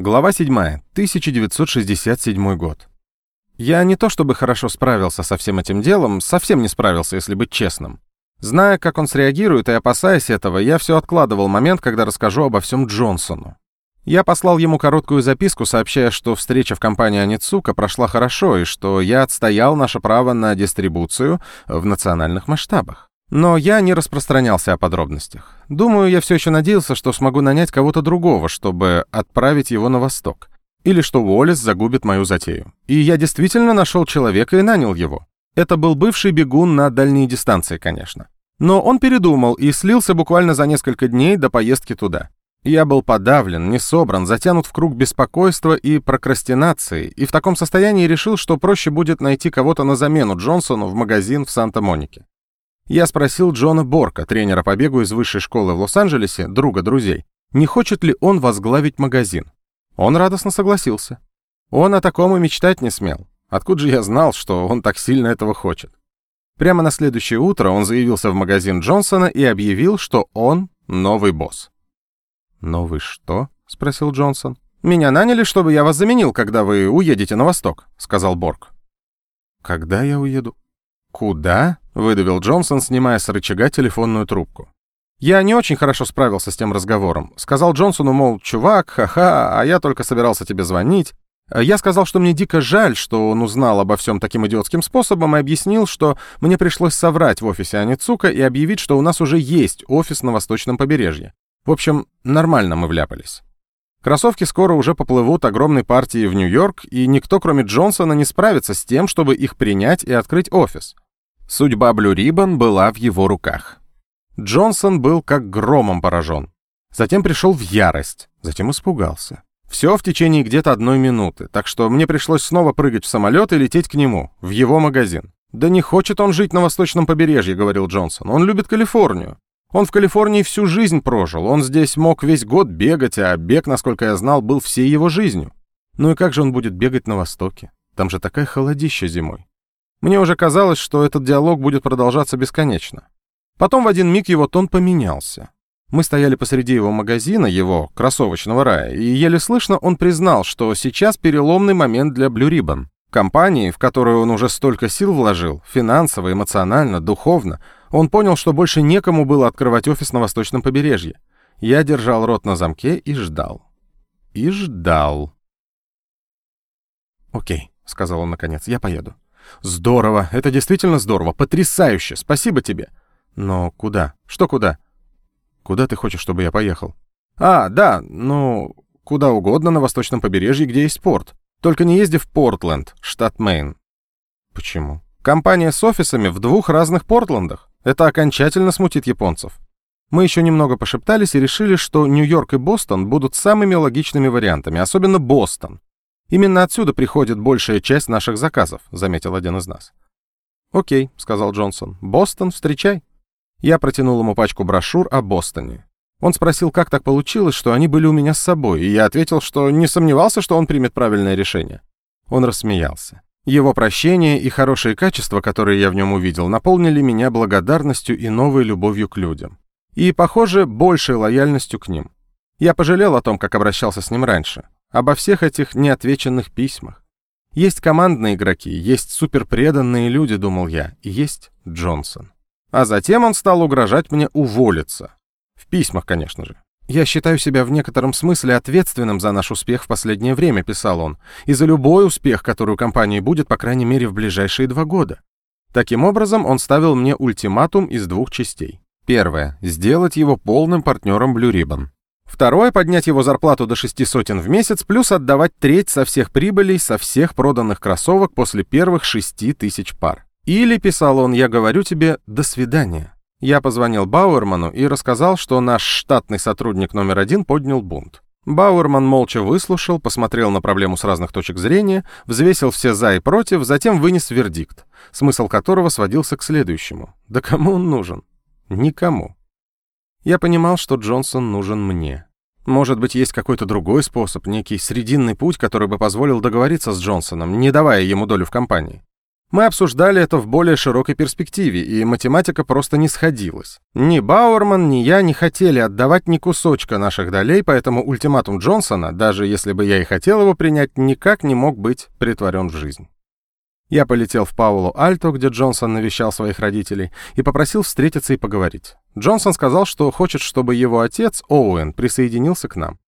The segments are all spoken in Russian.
Глава 7. 1967 год. Я не то чтобы хорошо справился со всем этим делом, совсем не справился, если быть честным. Зная, как он среагирует и опасаясь этого, я все откладывал момент, когда расскажу обо всем Джонсону. Я послал ему короткую записку, сообщая, что встреча в компании Аницука прошла хорошо и что я отстоял наше право на дистрибуцию в национальных масштабах. Но я не распространялся о подробностях. Думаю, я все еще надеялся, что смогу нанять кого-то другого, чтобы отправить его на восток. Или что Уоллес загубит мою затею. И я действительно нашел человека и нанял его. Это был бывший бегун на дальние дистанции, конечно. Но он передумал и слился буквально за несколько дней до поездки туда. Я был подавлен, не собран, затянут в круг беспокойства и прокрастинации, и в таком состоянии решил, что проще будет найти кого-то на замену Джонсону в магазин в Санта-Монике. Я спросил Джона Борка, тренера по бегу из высшей школы в Лос-Анджелесе, друга друзей, не хочет ли он возглавить магазин. Он радостно согласился. Он о таком и мечтать не смел. Откуда же я знал, что он так сильно этого хочет? Прямо на следующее утро он заявился в магазин Джонсона и объявил, что он новый босс. «Новый что?» — спросил Джонсон. «Меня наняли, чтобы я вас заменил, когда вы уедете на восток», — сказал Борг. «Когда я уеду?» «Куда?» — выдавил Джонсон, снимая с рычага телефонную трубку. Я не очень хорошо справился с тем разговором. Сказал Джонсону, мол, чувак, ха-ха, а я только собирался тебе звонить. Я сказал, что мне дико жаль, что он узнал обо всем таким идиотским способом и объяснил, что мне пришлось соврать в офисе Аницука и объявить, что у нас уже есть офис на восточном побережье. В общем, нормально мы вляпались. Кроссовки скоро уже поплывут огромной партией в Нью-Йорк, и никто, кроме Джонсона, не справится с тем, чтобы их принять и открыть офис. Судьба Блю Риббон была в его руках. Джонсон был как громом поражен. Затем пришел в ярость, затем испугался. Все в течение где-то одной минуты, так что мне пришлось снова прыгать в самолет и лететь к нему, в его магазин. «Да не хочет он жить на восточном побережье», — говорил Джонсон. «Он любит Калифорнию. Он в Калифорнии всю жизнь прожил. Он здесь мог весь год бегать, а бег, насколько я знал, был всей его жизнью. Ну и как же он будет бегать на востоке? Там же такая холодища зимой. Мне уже казалось, что этот диалог будет продолжаться бесконечно. Потом в один миг его тон поменялся. Мы стояли посреди его магазина, его кроссовочного рая, и еле слышно он признал, что сейчас переломный момент для Blue Ribbon. Компании, в которую он уже столько сил вложил, финансово, эмоционально, духовно, он понял, что больше некому было открывать офис на восточном побережье. Я держал рот на замке и ждал. И ждал. «Окей», — сказал он наконец, — «я поеду». Здорово, это действительно здорово, потрясающе, спасибо тебе. Но куда? Что куда? Куда ты хочешь, чтобы я поехал? А, да, ну, куда угодно на восточном побережье, где есть порт. Только не езди в Портленд, штат Мэйн. Почему? Компания с офисами в двух разных Портландах. Это окончательно смутит японцев. Мы еще немного пошептались и решили, что Нью-Йорк и Бостон будут самыми логичными вариантами, особенно Бостон. Именно отсюда приходит большая часть наших заказов», — заметил один из нас. «Окей», — сказал Джонсон. «Бостон, встречай». Я протянул ему пачку брошюр о Бостоне. Он спросил, как так получилось, что они были у меня с собой, и я ответил, что не сомневался, что он примет правильное решение. Он рассмеялся. Его прощение и хорошие качества, которые я в нем увидел, наполнили меня благодарностью и новой любовью к людям. И, похоже, большей лояльностью к ним. Я пожалел о том, как обращался с ним раньше обо всех этих неотвеченных письмах. Есть командные игроки, есть суперпреданные люди, думал я, и есть Джонсон. А затем он стал угрожать мне уволиться. В письмах, конечно же. «Я считаю себя в некотором смысле ответственным за наш успех в последнее время», — писал он, «и за любой успех, который у компании будет, по крайней мере, в ближайшие два года». Таким образом, он ставил мне ультиматум из двух частей. Первое — сделать его полным партнером Blue Ribbon. Второе — поднять его зарплату до шести сотен в месяц, плюс отдавать треть со всех прибылей со всех проданных кроссовок после первых шести тысяч пар. Или, писал он, я говорю тебе «до свидания». Я позвонил Бауэрману и рассказал, что наш штатный сотрудник номер один поднял бунт. Бауэрман молча выслушал, посмотрел на проблему с разных точек зрения, взвесил все «за» и «против», затем вынес вердикт, смысл которого сводился к следующему. Да кому он нужен? Никому. Я понимал, что Джонсон нужен мне. Может быть, есть какой-то другой способ, некий срединный путь, который бы позволил договориться с Джонсоном, не давая ему долю в компании. Мы обсуждали это в более широкой перспективе, и математика просто не сходилась. Ни Бауэрман, ни я не хотели отдавать ни кусочка наших долей, поэтому ультиматум Джонсона, даже если бы я и хотел его принять, никак не мог быть притворен в жизнь. Я полетел в Паулу Альто, где Джонсон навещал своих родителей, и попросил встретиться и поговорить. Джонсон сказал, что хочет, чтобы его отец, Оуэн, присоединился к нам.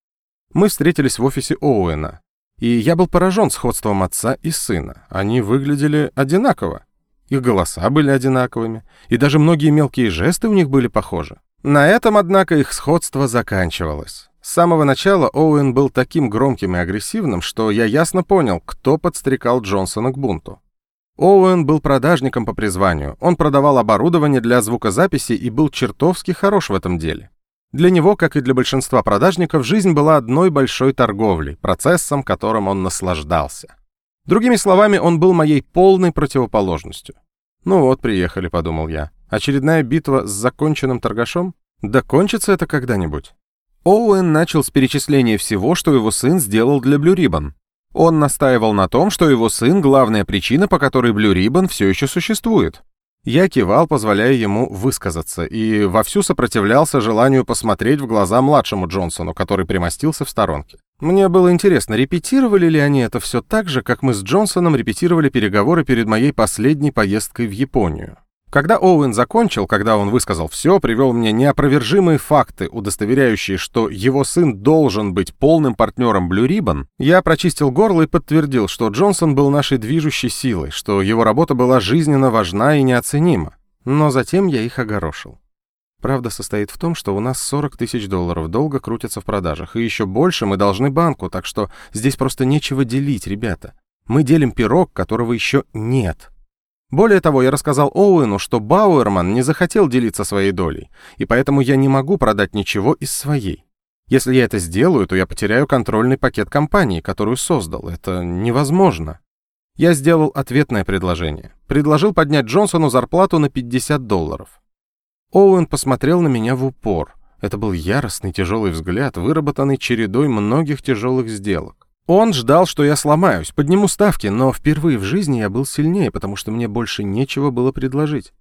Мы встретились в офисе Оуэна, и я был поражен сходством отца и сына. Они выглядели одинаково. Их голоса были одинаковыми, и даже многие мелкие жесты у них были похожи. На этом, однако, их сходство заканчивалось. С самого начала Оуэн был таким громким и агрессивным, что я ясно понял, кто подстрекал Джонсона к бунту. Оуэн был продажником по призванию. Он продавал оборудование для звукозаписи и был чертовски хорош в этом деле. Для него, как и для большинства продажников, жизнь была одной большой торговлей, процессом, которым он наслаждался. Другими словами, он был моей полной противоположностью. «Ну вот, приехали», — подумал я. «Очередная битва с законченным торгашом? Да кончится это когда-нибудь». Оуэн начал с перечисления всего, что его сын сделал для Blue Ribbon. Он настаивал на том, что его сын — главная причина, по которой Blue Ribbon все еще существует. Я кивал, позволяя ему высказаться, и вовсю сопротивлялся желанию посмотреть в глаза младшему Джонсону, который примостился в сторонке. Мне было интересно, репетировали ли они это все так же, как мы с Джонсоном репетировали переговоры перед моей последней поездкой в Японию. Когда Оуэн закончил, когда он высказал все, привел мне неопровержимые факты, удостоверяющие, что его сын должен быть полным партнером Blue Ribbon, я прочистил горло и подтвердил, что Джонсон был нашей движущей силой, что его работа была жизненно важна и неоценима. Но затем я их огорошил. Правда состоит в том, что у нас 40 тысяч долларов долго крутятся в продажах, и еще больше мы должны банку, так что здесь просто нечего делить, ребята. Мы делим пирог, которого еще нет. Более того, я рассказал Оуэну, что Бауэрман не захотел делиться своей долей, и поэтому я не могу продать ничего из своей. Если я это сделаю, то я потеряю контрольный пакет компании, которую создал. Это невозможно. Я сделал ответное предложение. Предложил поднять Джонсону зарплату на 50 долларов. Оуэн посмотрел на меня в упор. Это был яростный тяжелый взгляд, выработанный чередой многих тяжелых сделок. Он ждал, что я сломаюсь, подниму ставки, но впервые в жизни я был сильнее, потому что мне больше нечего было предложить.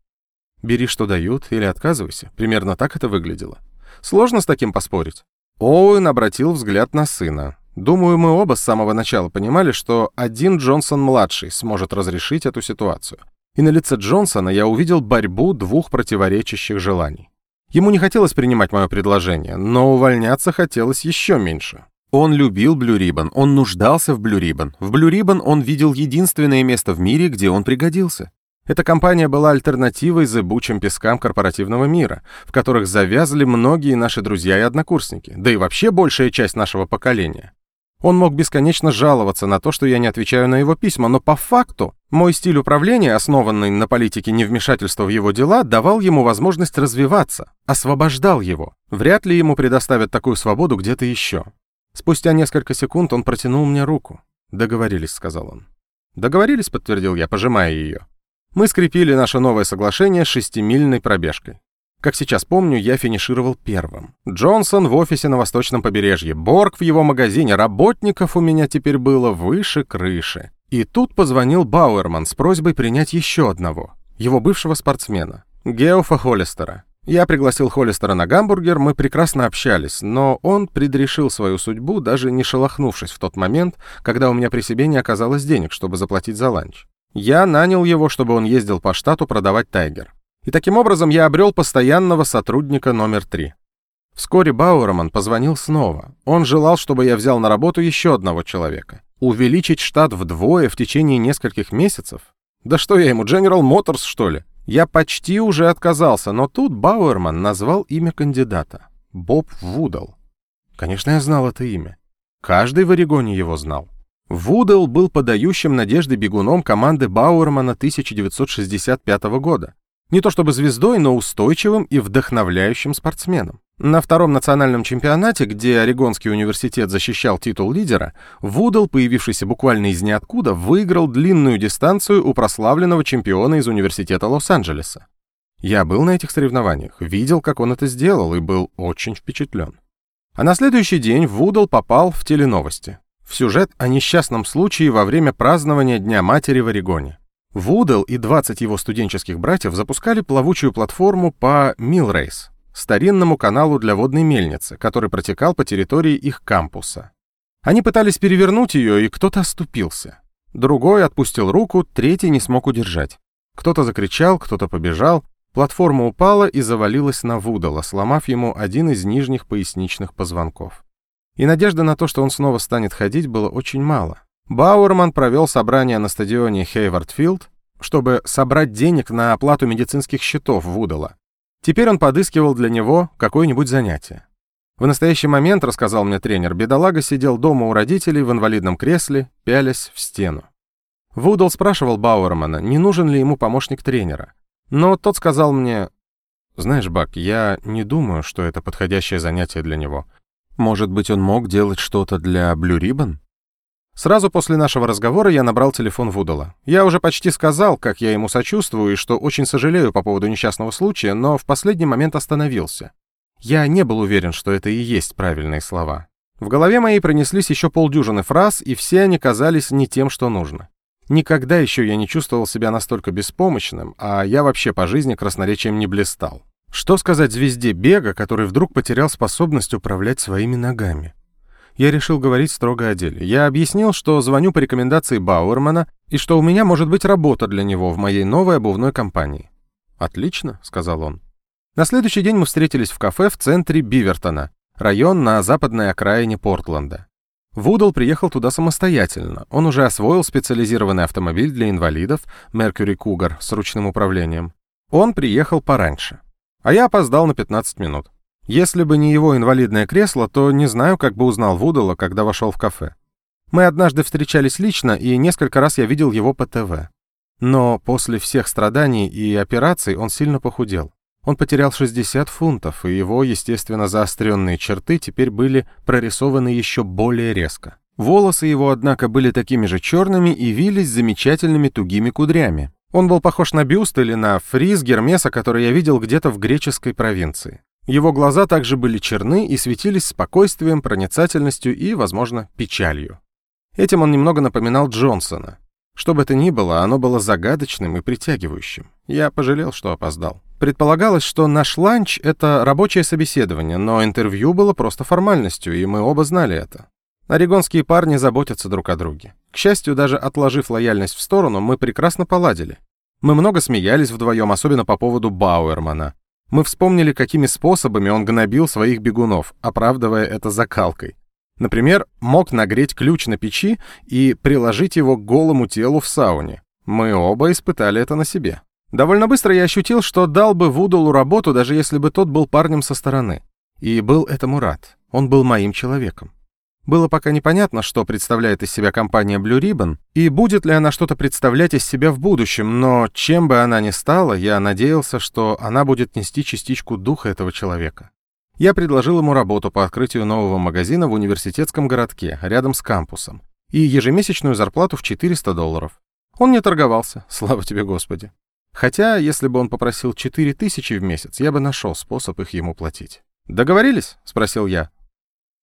Бери, что дают, или отказывайся. Примерно так это выглядело. Сложно с таким поспорить. Оуэн обратил взгляд на сына. Думаю, мы оба с самого начала понимали, что один Джонсон-младший сможет разрешить эту ситуацию. И на лице Джонсона я увидел борьбу двух противоречащих желаний. Ему не хотелось принимать мое предложение, но увольняться хотелось еще меньше. Он любил Blue Ribbon, он нуждался в Blue Ribbon. В Blue Ribbon он видел единственное место в мире, где он пригодился. Эта компания была альтернативой зыбучим пескам корпоративного мира, в которых завязли многие наши друзья и однокурсники, да и вообще большая часть нашего поколения. Он мог бесконечно жаловаться на то, что я не отвечаю на его письма, но по факту мой стиль управления, основанный на политике невмешательства в его дела, давал ему возможность развиваться, освобождал его. Вряд ли ему предоставят такую свободу где-то еще. Спустя несколько секунд он протянул мне руку. «Договорились», — сказал он. «Договорились», — подтвердил я, пожимая ее. Мы скрепили наше новое соглашение шестимильной пробежкой. Как сейчас помню, я финишировал первым. Джонсон в офисе на восточном побережье, Борг в его магазине, работников у меня теперь было выше крыши. И тут позвонил Бауэрман с просьбой принять еще одного, его бывшего спортсмена, Геофа Холлистера. Я пригласил Холлистера на гамбургер, мы прекрасно общались, но он предрешил свою судьбу, даже не шелохнувшись в тот момент, когда у меня при себе не оказалось денег, чтобы заплатить за ланч. Я нанял его, чтобы он ездил по штату продавать «Тайгер». И таким образом я обрел постоянного сотрудника номер три. Вскоре Бауэрман позвонил снова. Он желал, чтобы я взял на работу еще одного человека. Увеличить штат вдвое в течение нескольких месяцев? Да что я ему, General Motors, что ли? Я почти уже отказался, но тут Бауэрман назвал имя кандидата. Боб Вудал. Конечно, я знал это имя. Каждый в Орегоне его знал. Вудал был подающим надежды бегуном команды Бауэрмана 1965 года. Не то чтобы звездой, но устойчивым и вдохновляющим спортсменом. На втором национальном чемпионате, где Орегонский университет защищал титул лидера, Вудл, появившийся буквально из ниоткуда, выиграл длинную дистанцию у прославленного чемпиона из университета Лос-Анджелеса. Я был на этих соревнованиях, видел, как он это сделал, и был очень впечатлен. А на следующий день Вудл попал в теленовости. В сюжет о несчастном случае во время празднования Дня матери в Орегоне. Вудел и 20 его студенческих братьев запускали плавучую платформу по Милрейс, старинному каналу для водной мельницы, который протекал по территории их кампуса. Они пытались перевернуть ее, и кто-то оступился. Другой отпустил руку, третий не смог удержать. Кто-то закричал, кто-то побежал, платформа упала и завалилась на Вудела, сломав ему один из нижних поясничных позвонков. И надежды на то, что он снова станет ходить, было очень мало. Бауэрман провел собрание на стадионе Хейвардфилд, чтобы собрать денег на оплату медицинских счетов Вудала. Теперь он подыскивал для него какое-нибудь занятие. В настоящий момент, рассказал мне тренер, бедолага сидел дома у родителей в инвалидном кресле, пялясь в стену. Вудал спрашивал Бауэрмана, не нужен ли ему помощник тренера. Но тот сказал мне, «Знаешь, Бак, я не думаю, что это подходящее занятие для него. Может быть, он мог делать что-то для Blue Ribbon?» Сразу после нашего разговора я набрал телефон Вудала. Я уже почти сказал, как я ему сочувствую и что очень сожалею по поводу несчастного случая, но в последний момент остановился. Я не был уверен, что это и есть правильные слова. В голове моей пронеслись еще полдюжины фраз, и все они казались не тем, что нужно. Никогда еще я не чувствовал себя настолько беспомощным, а я вообще по жизни красноречием не блистал. Что сказать звезде бега, который вдруг потерял способность управлять своими ногами? Я решил говорить строго о деле. Я объяснил, что звоню по рекомендации Бауэрмана и что у меня может быть работа для него в моей новой обувной компании. «Отлично», — сказал он. На следующий день мы встретились в кафе в центре Бивертона, район на западной окраине Портленда. Вудл приехал туда самостоятельно. Он уже освоил специализированный автомобиль для инвалидов Mercury Cougar с ручным управлением. Он приехал пораньше. А я опоздал на 15 минут. Если бы не его инвалидное кресло, то не знаю, как бы узнал Вудала, когда вошел в кафе. Мы однажды встречались лично, и несколько раз я видел его по ТВ. Но после всех страданий и операций он сильно похудел. Он потерял 60 фунтов, и его, естественно, заостренные черты теперь были прорисованы еще более резко. Волосы его, однако, были такими же черными и вились замечательными тугими кудрями. Он был похож на бюст или на фриз Гермеса, который я видел где-то в греческой провинции. Его глаза также были черны и светились спокойствием, проницательностью и, возможно, печалью. Этим он немного напоминал Джонсона. Что бы это ни было, оно было загадочным и притягивающим. Я пожалел, что опоздал. Предполагалось, что наш ланч — это рабочее собеседование, но интервью было просто формальностью, и мы оба знали это. Орегонские парни заботятся друг о друге. К счастью, даже отложив лояльность в сторону, мы прекрасно поладили. Мы много смеялись вдвоем, особенно по поводу Бауэрмана. Мы вспомнили, какими способами он гнобил своих бегунов, оправдывая это закалкой. Например, мог нагреть ключ на печи и приложить его к голому телу в сауне. Мы оба испытали это на себе. Довольно быстро я ощутил, что дал бы Вудулу работу, даже если бы тот был парнем со стороны. И был этому рад. Он был моим человеком. Было пока непонятно, что представляет из себя компания Blue Ribbon, и будет ли она что-то представлять из себя в будущем, но чем бы она ни стала, я надеялся, что она будет нести частичку духа этого человека. Я предложил ему работу по открытию нового магазина в университетском городке, рядом с кампусом, и ежемесячную зарплату в 400 долларов. Он не торговался, слава тебе Господи. Хотя, если бы он попросил 4000 в месяц, я бы нашел способ их ему платить. «Договорились?» — спросил я.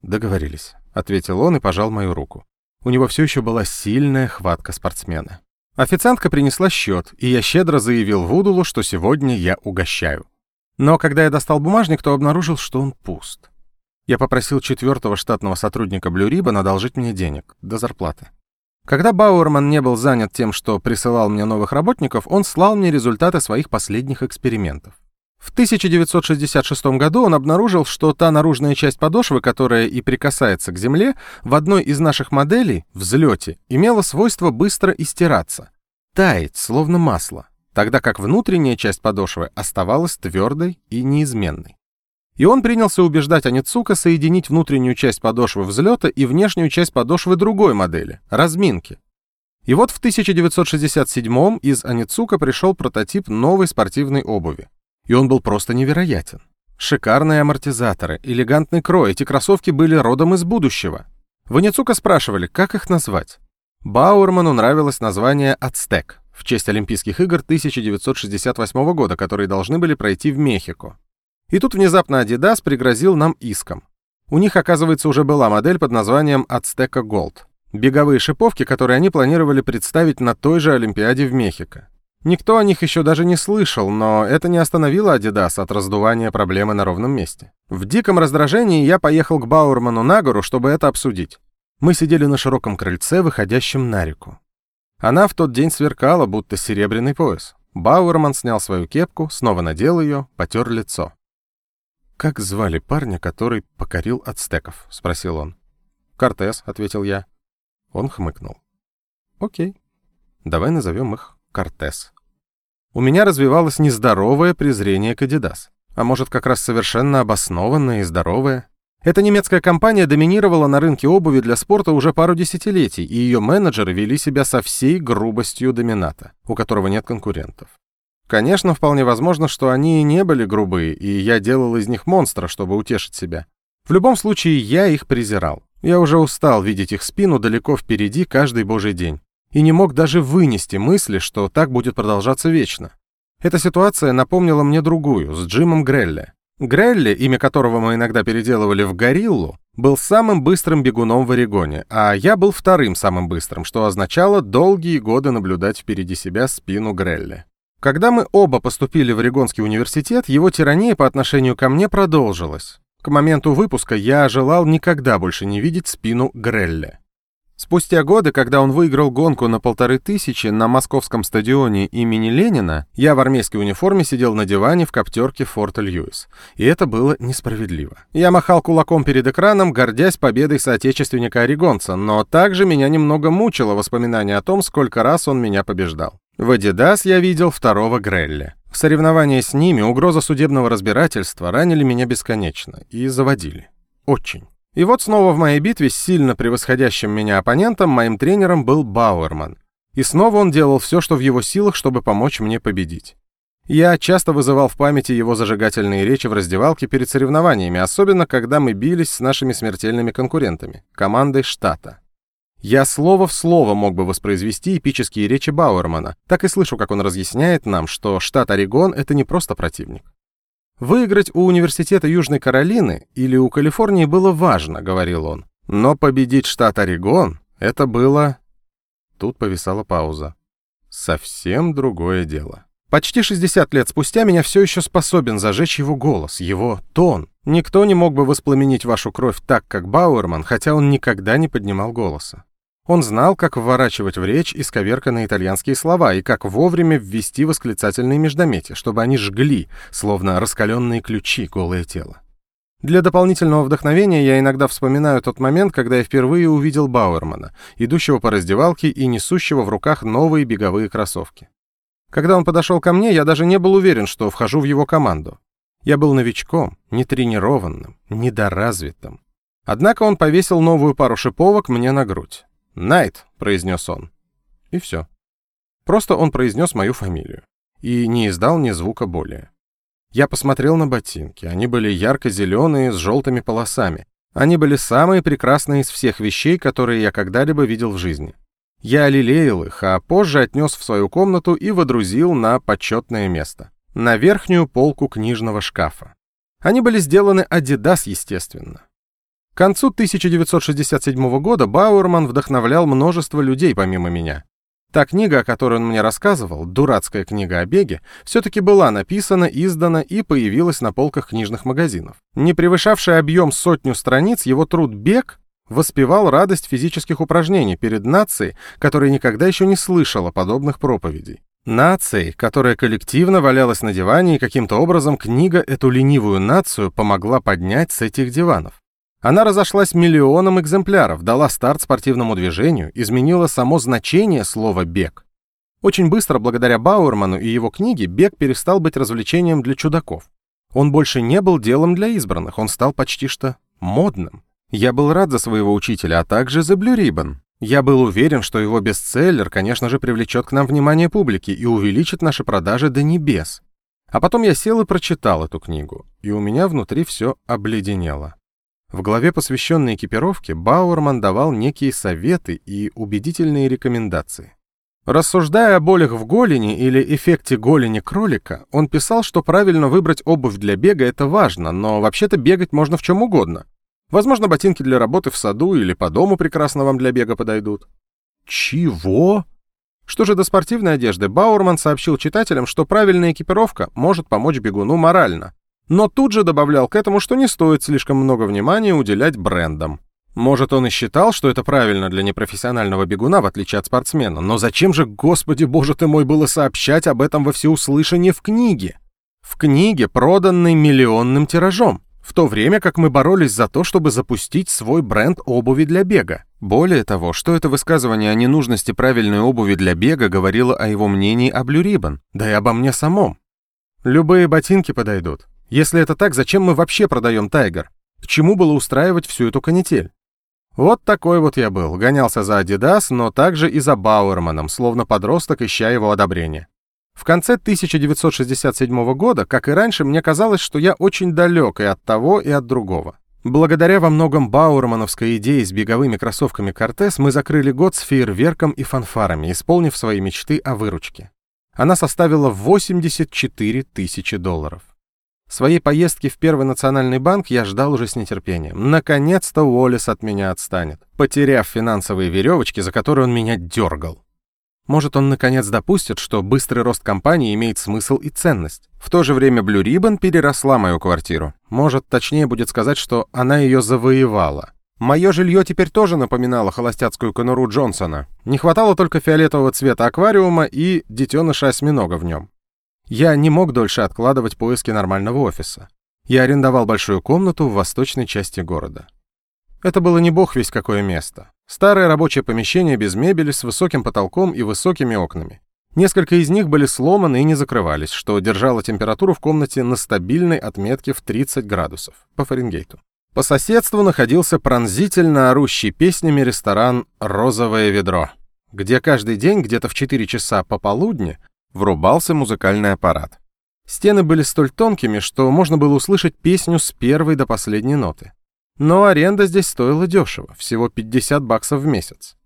«Договорились», — ответил он и пожал мою руку. У него все еще была сильная хватка спортсмена. Официантка принесла счет, и я щедро заявил Вудулу, что сегодня я угощаю. Но когда я достал бумажник, то обнаружил, что он пуст. Я попросил четвертого штатного сотрудника Блю Риббон одолжить мне денег до зарплаты. Когда Бауэрман не был занят тем, что присылал мне новых работников, он слал мне результаты своих последних экспериментов. В 1966 году он обнаружил, что та наружная часть подошвы, которая и прикасается к земле, в одной из наших моделей, взлете, имела свойство быстро истираться, таять, словно масло, тогда как внутренняя часть подошвы оставалась твердой и неизменной. И он принялся убеждать Аницука соединить внутреннюю часть подошвы взлета и внешнюю часть подошвы другой модели, разминки. И вот в 1967 из Аницука пришел прототип новой спортивной обуви и он был просто невероятен. Шикарные амортизаторы, элегантный крой, эти кроссовки были родом из будущего. Ванецука спрашивали, как их назвать. Бауэрману нравилось название «Ацтек» в честь Олимпийских игр 1968 года, которые должны были пройти в Мехико. И тут внезапно Adidas пригрозил нам иском. У них, оказывается, уже была модель под названием Azteca Gold. Беговые шиповки, которые они планировали представить на той же Олимпиаде в Мехико. Никто о них еще даже не слышал, но это не остановило Adidas от раздувания проблемы на ровном месте. В диком раздражении я поехал к Бауэрману на гору, чтобы это обсудить. Мы сидели на широком крыльце, выходящем на реку. Она в тот день сверкала, будто серебряный пояс. Бауэрман снял свою кепку, снова надел ее, потер лицо. «Как звали парня, который покорил ацтеков?» — спросил он. «Кортес», — ответил я. Он хмыкнул. «Окей, давай назовем их Кортес». У меня развивалось нездоровое презрение к Адидас. А может, как раз совершенно обоснованное и здоровое. Эта немецкая компания доминировала на рынке обуви для спорта уже пару десятилетий, и ее менеджеры вели себя со всей грубостью домината, у которого нет конкурентов. Конечно, вполне возможно, что они и не были грубые, и я делал из них монстра, чтобы утешить себя. В любом случае, я их презирал. Я уже устал видеть их спину далеко впереди каждый божий день и не мог даже вынести мысли, что так будет продолжаться вечно. Эта ситуация напомнила мне другую, с Джимом Грелли. Грелли, имя которого мы иногда переделывали в гориллу, был самым быстрым бегуном в Орегоне, а я был вторым самым быстрым, что означало долгие годы наблюдать впереди себя спину Грелли. Когда мы оба поступили в Орегонский университет, его тирания по отношению ко мне продолжилась. К моменту выпуска я желал никогда больше не видеть спину Грелли. Спустя годы, когда он выиграл гонку на полторы тысячи на московском стадионе имени Ленина, я в армейской униформе сидел на диване в коптерке Форта Льюис. И это было несправедливо. Я махал кулаком перед экраном, гордясь победой соотечественника-орегонца, но также меня немного мучило воспоминание о том, сколько раз он меня побеждал. В Адидас я видел второго Грелли. В соревновании с ними угроза судебного разбирательства ранили меня бесконечно и заводили. Очень. И вот снова в моей битве с сильно превосходящим меня оппонентом моим тренером был Бауэрман. И снова он делал все, что в его силах, чтобы помочь мне победить. Я часто вызывал в памяти его зажигательные речи в раздевалке перед соревнованиями, особенно когда мы бились с нашими смертельными конкурентами, командой штата. Я слово в слово мог бы воспроизвести эпические речи Бауэрмана, так и слышу, как он разъясняет нам, что штат Орегон — это не просто противник. Выиграть у Университета Южной Каролины или у Калифорнии было важно, говорил он. Но победить штат Орегон — это было... Тут повисала пауза. Совсем другое дело. Почти 60 лет спустя меня все еще способен зажечь его голос, его тон. Никто не мог бы воспламенить вашу кровь так, как Бауэрман, хотя он никогда не поднимал голоса. Он знал, как вворачивать в речь исковерканные итальянские слова и как вовремя ввести восклицательные междометия, чтобы они жгли, словно раскаленные ключи, голое тело. Для дополнительного вдохновения я иногда вспоминаю тот момент, когда я впервые увидел Бауэрмана, идущего по раздевалке и несущего в руках новые беговые кроссовки. Когда он подошел ко мне, я даже не был уверен, что вхожу в его команду. Я был новичком, нетренированным, недоразвитым. Однако он повесил новую пару шиповок мне на грудь. «Найт», — произнес он. И все. Просто он произнес мою фамилию. И не издал ни звука более. Я посмотрел на ботинки. Они были ярко-зеленые, с желтыми полосами. Они были самые прекрасные из всех вещей, которые я когда-либо видел в жизни. Я лелеял их, а позже отнес в свою комнату и водрузил на почетное место. На верхнюю полку книжного шкафа. Они были сделаны Adidas, естественно. К концу 1967 года Бауэрман вдохновлял множество людей помимо меня. Та книга, о которой он мне рассказывал, дурацкая книга о беге, все-таки была написана, издана и появилась на полках книжных магазинов. Не превышавший объем сотню страниц, его труд «Бег» воспевал радость физических упражнений перед нацией, которая никогда еще не слышала подобных проповедей. Нацией, которая коллективно валялась на диване, и каким-то образом книга эту ленивую нацию помогла поднять с этих диванов. Она разошлась миллионом экземпляров, дала старт спортивному движению, изменила само значение слова «бег». Очень быстро, благодаря Бауэрману и его книге, бег перестал быть развлечением для чудаков. Он больше не был делом для избранных, он стал почти что модным. Я был рад за своего учителя, а также за Блю Риббон. Я был уверен, что его бестселлер, конечно же, привлечет к нам внимание публики и увеличит наши продажи до небес. А потом я сел и прочитал эту книгу, и у меня внутри все обледенело. В главе, посвященной экипировке, Бауэрман давал некие советы и убедительные рекомендации. Рассуждая о болях в голени или эффекте голени кролика, он писал, что правильно выбрать обувь для бега – это важно, но вообще-то бегать можно в чем угодно. Возможно, ботинки для работы в саду или по дому прекрасно вам для бега подойдут. Чего? Что же до спортивной одежды, Баурман сообщил читателям, что правильная экипировка может помочь бегуну морально. Но тут же добавлял к этому, что не стоит слишком много внимания уделять брендам. Может, он и считал, что это правильно для непрофессионального бегуна, в отличие от спортсмена, но зачем же, господи боже ты мой, было сообщать об этом во всеуслышание в книге? В книге, проданной миллионным тиражом, в то время как мы боролись за то, чтобы запустить свой бренд обуви для бега. Более того, что это высказывание о ненужности правильной обуви для бега говорило о его мнении о Blue Ribbon, да и обо мне самом. Любые ботинки подойдут. Если это так, зачем мы вообще продаем Тайгер? К чему было устраивать всю эту канитель? Вот такой вот я был, гонялся за Adidas, но также и за Бауэрманом, словно подросток, ища его одобрения. В конце 1967 года, как и раньше, мне казалось, что я очень далек и от того, и от другого. Благодаря во многом бауэрмановской идее с беговыми кроссовками «Кортес» мы закрыли год с фейерверком и фанфарами, исполнив свои мечты о выручке. Она составила 84 тысячи долларов. Своей поездки в Первый национальный банк я ждал уже с нетерпением. Наконец-то Уоллес от меня отстанет, потеряв финансовые веревочки, за которые он меня дергал. Может, он наконец допустит, что быстрый рост компании имеет смысл и ценность. В то же время Blue Ribbon переросла мою квартиру. Может, точнее будет сказать, что она ее завоевала. Мое жилье теперь тоже напоминало холостяцкую конуру Джонсона. Не хватало только фиолетового цвета аквариума и детеныша осьминога в нем. Я не мог дольше откладывать поиски нормального офиса. Я арендовал большую комнату в восточной части города. Это было не бог весь какое место. Старое рабочее помещение без мебели, с высоким потолком и высокими окнами. Несколько из них были сломаны и не закрывались, что держало температуру в комнате на стабильной отметке в 30 градусов по Фаренгейту. По соседству находился пронзительно орущий песнями ресторан «Розовое ведро», где каждый день где-то в 4 часа пополудни врубался музыкальный аппарат. Стены были столь тонкими, что можно было услышать песню с первой до последней ноты. Но аренда здесь стоила дешево, всего 50 баксов в месяц.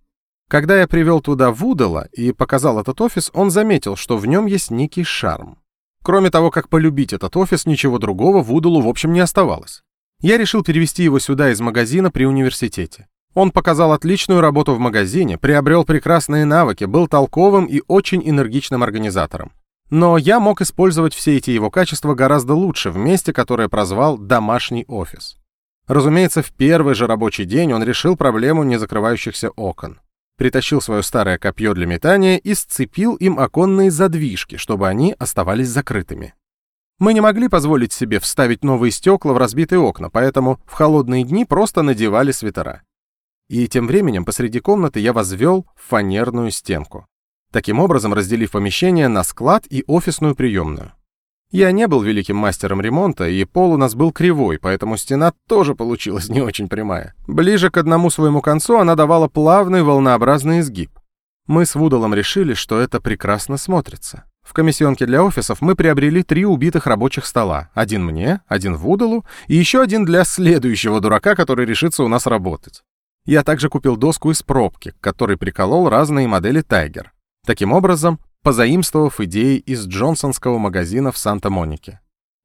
Когда я привел туда Вудала и показал этот офис, он заметил, что в нем есть некий шарм. Кроме того, как полюбить этот офис, ничего другого Вудалу в общем не оставалось. Я решил перевести его сюда из магазина при университете. Он показал отличную работу в магазине, приобрел прекрасные навыки, был толковым и очень энергичным организатором. Но я мог использовать все эти его качества гораздо лучше в месте, которое прозвал «домашний офис». Разумеется, в первый же рабочий день он решил проблему незакрывающихся окон. Притащил свое старое копье для метания и сцепил им оконные задвижки, чтобы они оставались закрытыми. Мы не могли позволить себе вставить новые стекла в разбитые окна, поэтому в холодные дни просто надевали свитера и тем временем посреди комнаты я возвел фанерную стенку, таким образом разделив помещение на склад и офисную приемную. Я не был великим мастером ремонта, и пол у нас был кривой, поэтому стена тоже получилась не очень прямая. Ближе к одному своему концу она давала плавный волнообразный изгиб. Мы с Вудалом решили, что это прекрасно смотрится. В комиссионке для офисов мы приобрели три убитых рабочих стола. Один мне, один Вудалу и еще один для следующего дурака, который решится у нас работать. Я также купил доску из пробки, к которой приколол разные модели Тайгер. Таким образом, позаимствовав идеи из джонсонского магазина в Санта-Монике.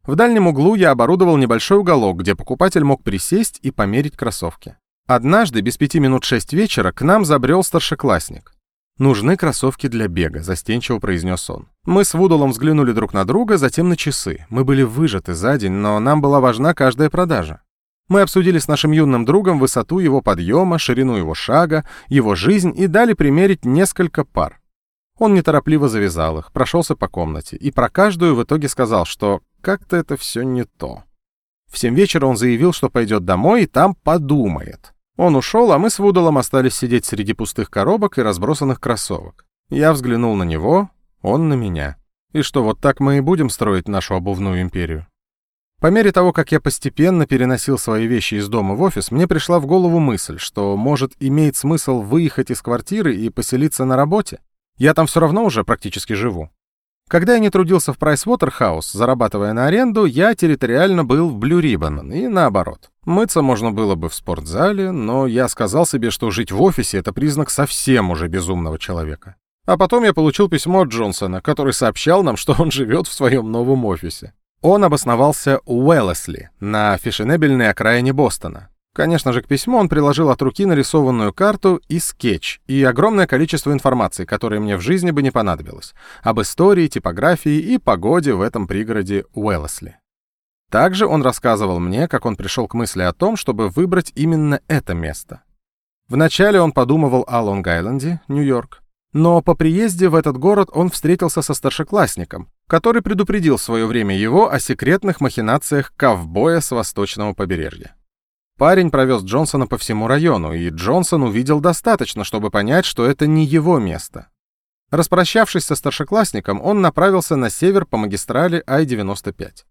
В дальнем углу я оборудовал небольшой уголок, где покупатель мог присесть и померить кроссовки. Однажды, без пяти минут шесть вечера, к нам забрел старшеклассник. «Нужны кроссовки для бега», — застенчиво произнес он. Мы с Вудулом взглянули друг на друга, затем на часы. Мы были выжаты за день, но нам была важна каждая продажа. Мы обсудили с нашим юным другом высоту его подъема, ширину его шага, его жизнь и дали примерить несколько пар. Он неторопливо завязал их, прошелся по комнате и про каждую в итоге сказал, что как-то это все не то. В семь вечера он заявил, что пойдет домой и там подумает. Он ушел, а мы с Вудалом остались сидеть среди пустых коробок и разбросанных кроссовок. Я взглянул на него, он на меня. И что, вот так мы и будем строить нашу обувную империю? По мере того, как я постепенно переносил свои вещи из дома в офис, мне пришла в голову мысль, что, может, имеет смысл выехать из квартиры и поселиться на работе. Я там все равно уже практически живу. Когда я не трудился в Pricewaterhouse, зарабатывая на аренду, я территориально был в Blue Ribbon, и наоборот. Мыться можно было бы в спортзале, но я сказал себе, что жить в офисе — это признак совсем уже безумного человека. А потом я получил письмо от Джонсона, который сообщал нам, что он живет в своем новом офисе. Он обосновался у Уэллесли, на фешенебельной окраине Бостона. Конечно же, к письму он приложил от руки нарисованную карту и скетч, и огромное количество информации, которое мне в жизни бы не понадобилось, об истории, типографии и погоде в этом пригороде Уэллесли. Также он рассказывал мне, как он пришел к мысли о том, чтобы выбрать именно это место. Вначале он подумывал о Лонг-Айленде, Нью-Йорк, но по приезде в этот город он встретился со старшеклассником, который предупредил в свое время его о секретных махинациях ковбоя с восточного побережья. Парень провез Джонсона по всему району, и Джонсон увидел достаточно, чтобы понять, что это не его место. Распрощавшись со старшеклассником, он направился на север по магистрали Ай-95.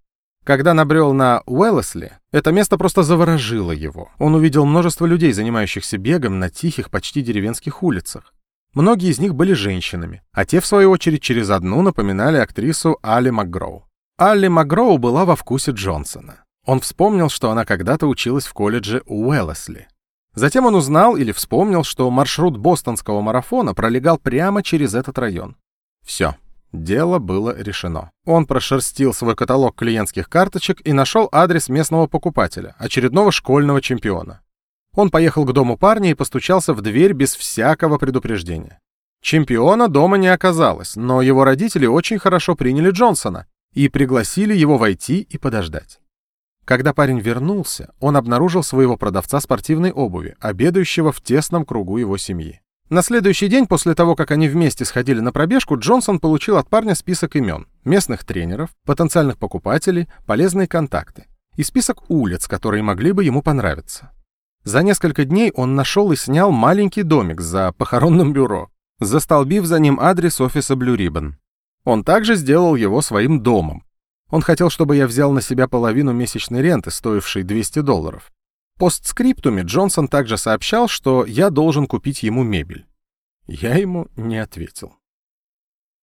Когда набрел на Уэллесли, это место просто заворожило его. Он увидел множество людей, занимающихся бегом на тихих, почти деревенских улицах. Многие из них были женщинами, а те, в свою очередь, через одну напоминали актрису Али Макгроу. Алли Макгроу была во вкусе Джонсона. Он вспомнил, что она когда-то училась в колледже Уэллесли. Затем он узнал или вспомнил, что маршрут бостонского марафона пролегал прямо через этот район. Все, дело было решено. Он прошерстил свой каталог клиентских карточек и нашел адрес местного покупателя, очередного школьного чемпиона. Он поехал к дому парня и постучался в дверь без всякого предупреждения. Чемпиона дома не оказалось, но его родители очень хорошо приняли Джонсона и пригласили его войти и подождать. Когда парень вернулся, он обнаружил своего продавца спортивной обуви, обедающего в тесном кругу его семьи. На следующий день, после того, как они вместе сходили на пробежку, Джонсон получил от парня список имен, местных тренеров, потенциальных покупателей, полезные контакты и список улиц, которые могли бы ему понравиться. За несколько дней он нашел и снял маленький домик за похоронным бюро, застолбив за ним адрес офиса Blue Ribbon. Он также сделал его своим домом, он хотел, чтобы я взял на себя половину месячной ренты, стоившей 200 долларов. Постскриптуме Джонсон также сообщал, что я должен купить ему мебель. Я ему не ответил.